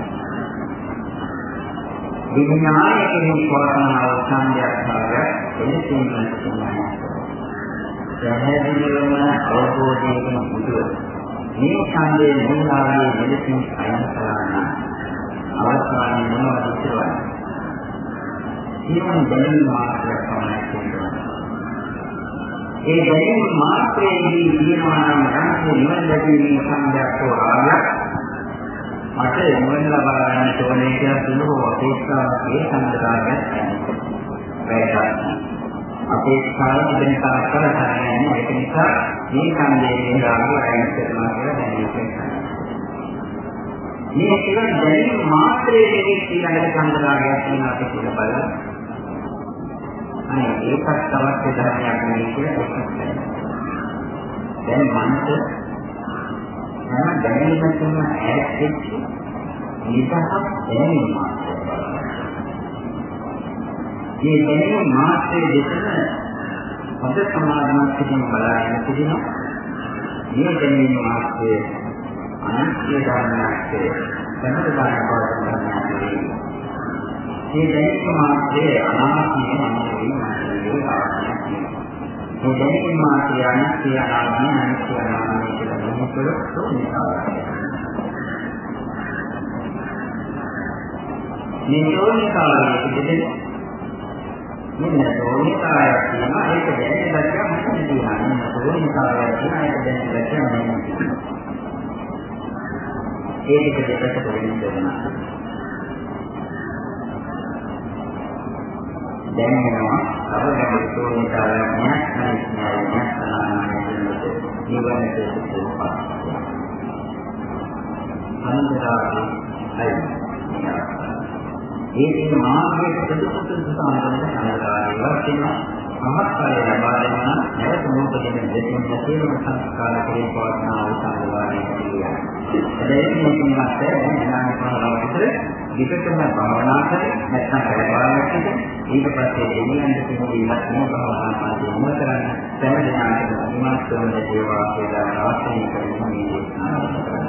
විඥානය කෙරෙහි පවර්ණා වූ සංඥාවක් එලෙසින්ම සිටිනවා පැහැදිලිවම අවබෝධයෙන් යුතුව මේ ඡන්දයේ මූලාවේ මෙලෙසින් අයන කරනා නම් අවස්ථාවේ මොනවද කියන්නේ නිවන දැනීම මාත්‍රයක් පමණයි කියනවා. ඒ දැනීම මාත්‍රයේදී කියනවා නම් රාජ්‍ය නිවන දැකීමේ සංඥාකෝ රාගයක් මට නිවන ලබා ගන්න ඕනේ කියලා සුළු අපේක්ෂාවක් ඒ සංදරාගයක් වැටහක්. අපේක්ෂාව දෙන තරක් කරන්නේ ඒක නිසා මේ සංදේශයෙන් රාගය අයින් කරනවා කියලා දැනෙන්නේ. මේ සිවන දැනීම මාත්‍රයේදී ඊළඟට සංදරාගයක් වෙනවා කියලා බලන්න. අනේ ඒකත් අවශ්‍ය ධර්මයක් නෙවෙයි කියලා ඔක්කොම දැන් මනස හැම දැනීමකින්ම ඈත් වෙච්ච නිදහස් දැනීම මාත්‍රය. මේ දැනීම මාත්‍රයේ දෙකම හොඳ සමාධිමත් පිටින් බලාගෙන තිබෙනවා. මේ දැනීම මාත්‍රය අනිත්‍ය ධර්මයක් වෙනද ධර්මයක් වශයෙන් මේ දැනීම මාත්‍රයේ අනාත්මය මනසේ මාත්‍රයේ ආත්මය. මේ දැනීම මාත්‍රය අනිත්‍ය අනාත්මය අනිත්‍ය අනාත්මය කියලා මොකද තෝරන්නේ? මේ තෝරණකාරයේ පිටදී මෙන්න තෝරණකාරය කියනවා ඒක දැනෙන දැක්කම මොකද කියන්නේ? මෙන්න තෝරණකාරය කියනවා ඒක දැනෙන දැක්කම නෙමෙයි. ඒක දෙකට වෙනින් දෙනවා. දැනෙනවා අවබෝධ සෝනිකාරණයක් නැත්නම් සනානනයක් නිවනට සුපපත් අන්තරාගේ අයි ඒකේ මාර්ගයේ ප්‍රතිපද සාමරණ අන්තරාගේ වශයෙන් මහත්කාරය ලබා දෙනවා නැවත මොකදෙන දෙකින් සියලුම සංස්කාර කෙරේ පවත්නා වූ සංවාදයේ කියලා. එදෙන්න මේකත් දැනගන්න පුළුවන් විකටම භාවනා කරේ නැත්නම් බලපාලකට ඊට පස්සේ දෙවියන්ට කිහිපීමක් නෝකවහන් පාදේ මොතරන් සෑම දිනකටම අනුමාන කරන දේවා කියලා අවශ්‍ය කරන මේ දේශනාව